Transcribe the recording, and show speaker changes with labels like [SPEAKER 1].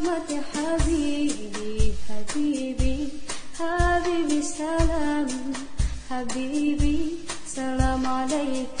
[SPEAKER 1] رحمة حبيبي حبيبي حبيبي سلام حبيبي سلام عليك.